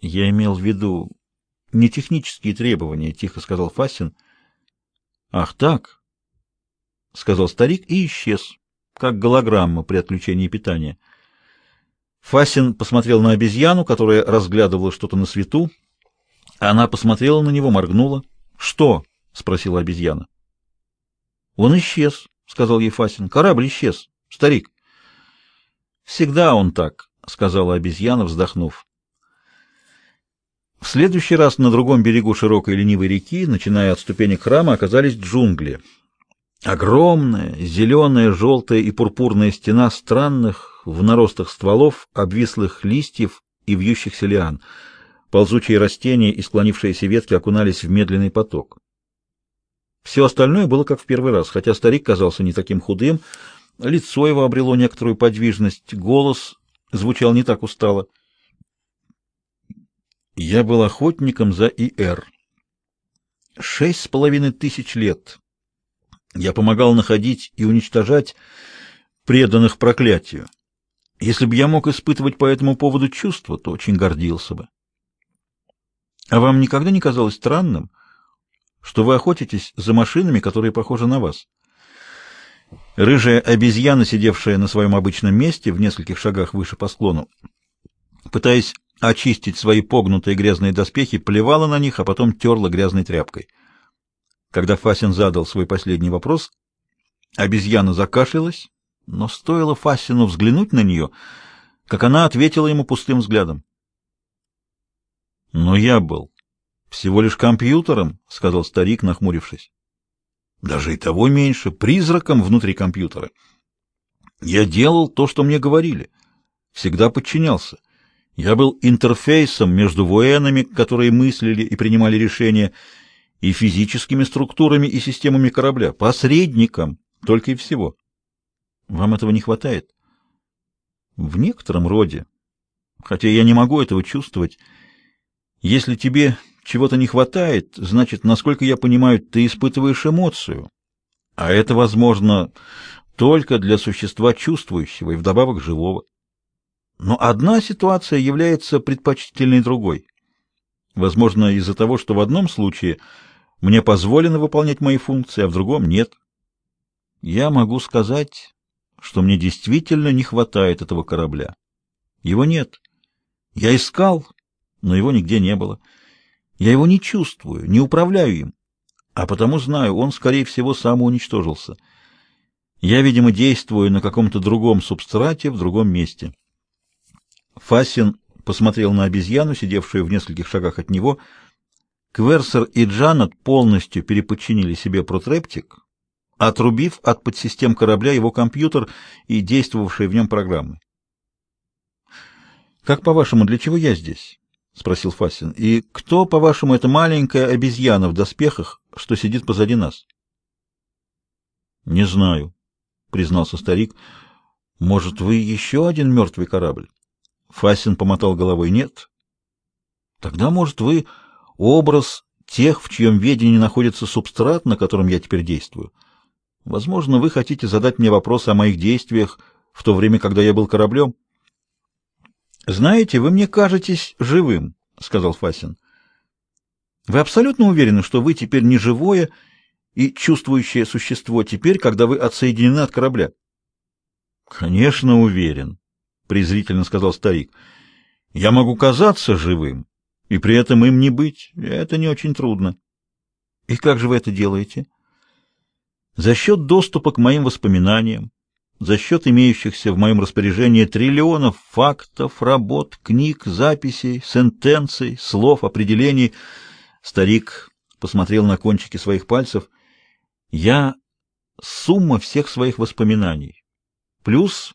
Я имел в виду не технические требования, тихо сказал Фасин. Ах, так, сказал старик и исчез, как голограмма при отключении питания. Фасин посмотрел на обезьяну, которая разглядывала что-то на свету. Она посмотрела на него, моргнула. "Что?" спросила обезьяна. "Он исчез", сказал ей Фасин. "Корабль исчез, старик". "Всегда он так", сказала обезьяна, вздохнув. В следующий раз на другом берегу широкой ленивой реки, начиная от ступенек храма, оказались джунгли. Огромная, зеленая, желтая и пурпурная стена странных, в наростах стволов, обвислых листьев и вьющихся лиан. Ползучие растения и склонившиеся ветки окунались в медленный поток. Все остальное было как в первый раз, хотя старик казался не таким худым, лицо его обрело некоторую подвижность, голос звучал не так устало. Я был охотником за ИР. Шесть с половиной тысяч лет. Я помогал находить и уничтожать преданных проклятию. Если бы я мог испытывать по этому поводу чувства, то очень гордился бы. А вам никогда не казалось странным, что вы охотитесь за машинами, которые похожи на вас? Рыжая обезьяна, сидевшая на своем обычном месте в нескольких шагах выше по склону, пытаясь очистить свои погнутые грязные доспехи, плевала на них, а потом терла грязной тряпкой. Когда Фасин задал свой последний вопрос, обезьяна закашлялась, но стоило Фасину взглянуть на нее, как она ответила ему пустым взглядом. «Но я был всего лишь компьютером», — сказал старик, нахмурившись. «Даже и того меньше, призраком внутри компьютера. Я делал то, что мне говорили, всегда подчинялся». Я был интерфейсом между военами, которые мыслили и принимали решения, и физическими структурами и системами корабля, посредником, только и всего. Вам этого не хватает? В некотором роде. Хотя я не могу этого чувствовать. Если тебе чего-то не хватает, значит, насколько я понимаю, ты испытываешь эмоцию. А это возможно только для существа чувствующего и вдобавок живого. Но одна ситуация является предпочтительной другой. Возможно, из-за того, что в одном случае мне позволено выполнять мои функции, а в другом нет. Я могу сказать, что мне действительно не хватает этого корабля. Его нет. Я искал, но его нигде не было. Я его не чувствую, не управляю им, а потому знаю, он, скорее всего, самоуничтожился. Я, видимо, действую на каком-то другом субстрате в другом месте. Фасин посмотрел на обезьяну, сидевшую в нескольких шагах от него. Кверсер и Джанет полностью переподчинили себе протрептик, отрубив от подсистем корабля его компьютер и действовавшие в нем программы. «Как, по-вашему, для чего я здесь?» — спросил Фасин. «И кто, по-вашему, эта маленькая обезьяна в доспехах, что сидит позади нас?» «Не знаю», — признался старик. «Может, вы еще один мертвый корабль?» Фасин помотал головой. Нет. Тогда, может, вы образ тех, в чьем ведении находится субстрат, на котором я теперь действую. Возможно, вы хотите задать мне вопрос о моих действиях в то время, когда я был кораблем. Знаете, вы мне кажетесь живым, сказал Фасин. Вы абсолютно уверены, что вы теперь не живое и чувствующее существо теперь, когда вы отсоединены от корабля? Конечно, уверен, презрительно сказал старик. Я могу казаться живым и при этом им не быть. Это не очень трудно. И как же вы это делаете? За счет доступа к моим воспоминаниям, за счет имеющихся в моем распоряжении триллионов фактов, работ, книг, записей, сентенций, слов, определений. Старик посмотрел на кончики своих пальцев. Я сумма всех своих воспоминаний, плюс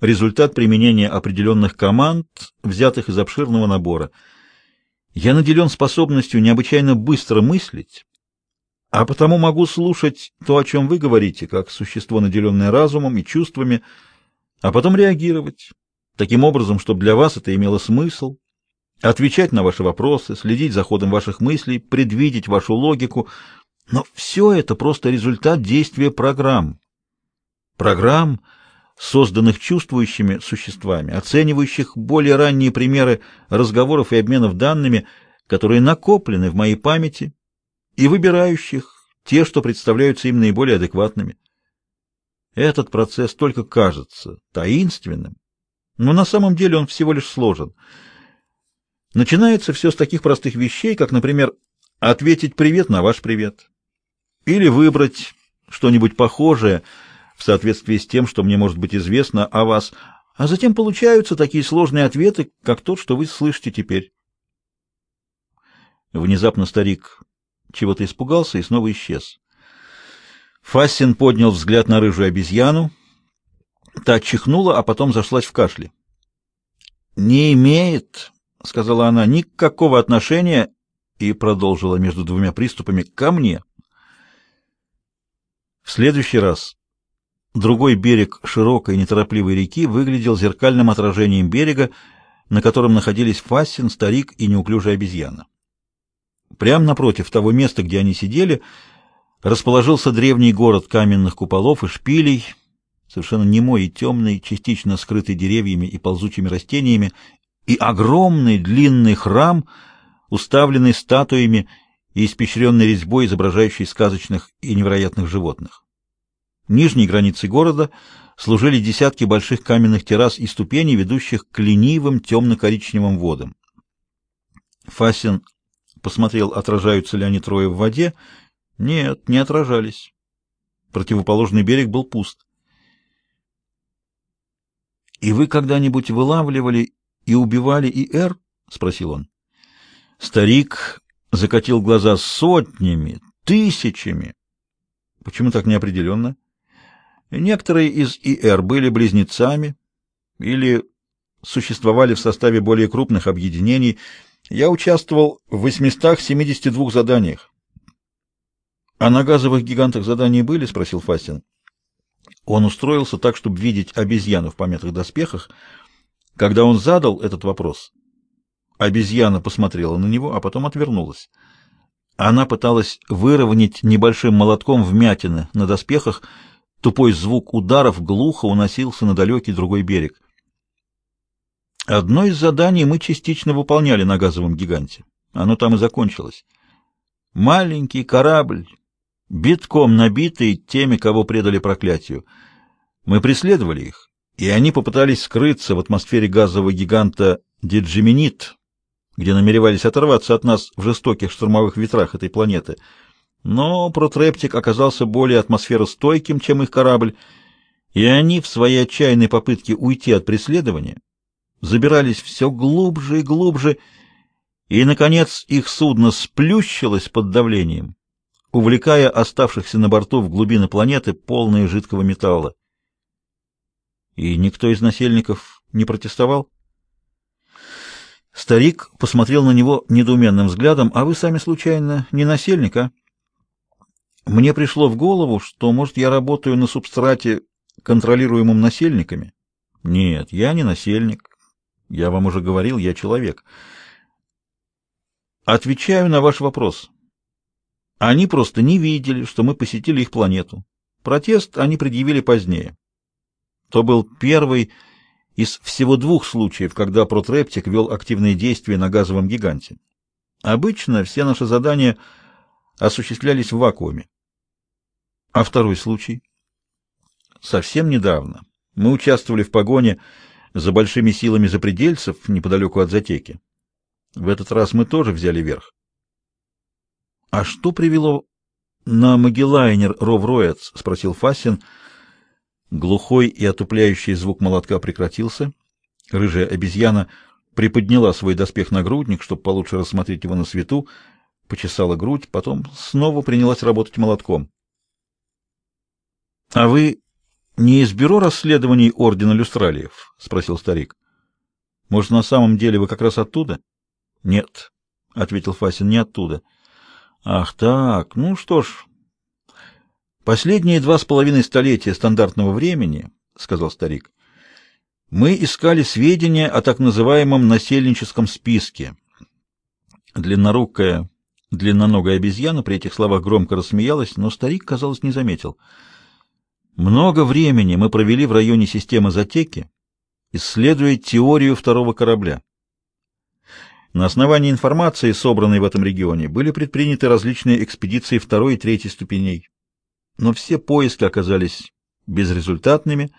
результат применения определенных команд, взятых из обширного набора. Я наделен способностью необычайно быстро мыслить, а потому могу слушать то, о чем вы говорите, как существо, наделенное разумом и чувствами, а потом реагировать таким образом, чтобы для вас это имело смысл, отвечать на ваши вопросы, следить за ходом ваших мыслей, предвидеть вашу логику. Но все это просто результат действия программ. Программ, созданных чувствующими существами, оценивающих более ранние примеры разговоров и обменов данными, которые накоплены в моей памяти, и выбирающих те, что представляются им наиболее адекватными. Этот процесс только кажется таинственным, но на самом деле он всего лишь сложен. Начинается все с таких простых вещей, как, например, ответить «привет» на ваш «привет» или выбрать что-нибудь похожее соответствии с тем, что мне может быть известно о вас, а затем получаются такие сложные ответы, как тот, что вы слышите теперь. Внезапно старик чего-то испугался и снова исчез. Фассин поднял взгляд на рыжую обезьяну. Та чихнула, а потом зашлась в кашле. «Не имеет», — сказала она, — «никакого отношения», и продолжила между двумя приступами, — «ко мне». В следующий раз другой берег широкой неторопливой реки выглядел зеркальным отражением берега, на котором находились Фассин, старик и неуклюжая обезьяна. Прямо напротив того места, где они сидели, расположился древний город каменных куполов и шпилей, совершенно немой и темный, частично скрытый деревьями и ползучими растениями, и огромный длинный храм, уставленный статуями и испещренный резьбой, изображающей сказочных и невероятных животных. Нижней границей города служили десятки больших каменных террас и ступеней, ведущих к ленивым темно-коричневым водам. Фасин посмотрел, отражаются ли они трое в воде. Нет, не отражались. Противоположный берег был пуст. «И вы когда-нибудь вылавливали и убивали ИР?» — спросил он. Старик закатил глаза сотнями, тысячами. Почему так неопределенно? Некоторые из ИР были близнецами или существовали в составе более крупных объединений. Я участвовал в 872 заданиях. «А на газовых гигантах задания были?» — спросил Фастин. Он устроился так, чтобы видеть обезьяну в помятых доспехах. Когда он задал этот вопрос, обезьяна посмотрела на него, а потом отвернулась. Она пыталась выровнять небольшим молотком вмятины на доспехах, тупой звук ударов глухо уносился на далекий другой берег. Одно из заданий мы частично выполняли на газовом гиганте. Оно там и закончилось. Маленький корабль, битком набитый теми, кого предали проклятию. Мы преследовали их, и они попытались скрыться в атмосфере газового гиганта Диджиминит, где намеревались оторваться от нас в жестоких штурмовых ветрах этой планеты. Но протрептик оказался более атмосферостойким, чем их корабль, и они в своей отчаянной попытке уйти от преследования забирались все глубже и глубже, и, наконец, их судно сплющилось под давлением, увлекая оставшихся на борту в глубины планеты, полные жидкого металла. И никто из насельников не протестовал? Старик посмотрел на него недоуменным взглядом. «А вы сами, случайно, не насельник, а?» «Мне пришло в голову, что, может, я работаю на субстрате, контролируемом насельниками?» «Нет, я не насельник. Я вам уже говорил, я человек». «Отвечаю на ваш вопрос. Они просто не видели, что мы посетили их планету. Протест они предъявили позднее. То был первый из всего двух случаев, когда протрептик вел активные действия на газовом гиганте. Обычно все наши задания осуществлялись в вакууме. А второй случай? Совсем недавно мы участвовали в погоне за большими силами запредельцев неподалеку от Затеки. В этот раз мы тоже взяли верх. А что привело на Магеллайнер Ровроец? — спросил Фасин. — Глухой и отупляющий звук молотка прекратился. Рыжая обезьяна приподняла свой доспех-нагрудник, чтобы получше рассмотреть его на свету, почесала грудь, потом снова принялась работать молотком. — А вы не из бюро расследований Ордена Люстралиев? — спросил старик. — Может, на самом деле вы как раз оттуда? — Нет, — ответил Фасин, — не оттуда. — Ах так, ну что ж, Последние два с половиной столетия стандартного времени, сказал старик, мы искали сведения о так называемом насельническом списке. Длиннорукая, длинноногая обезьяна при этих словах громко рассмеялась, но старик, казалось, не заметил. Много времени мы провели в районе системы Затеки, исследуя теорию второго корабля. На основании информации, собранной в этом регионе, были предприняты различные экспедиции второй и третьей ступеней. Но все поиски оказались безрезультатными,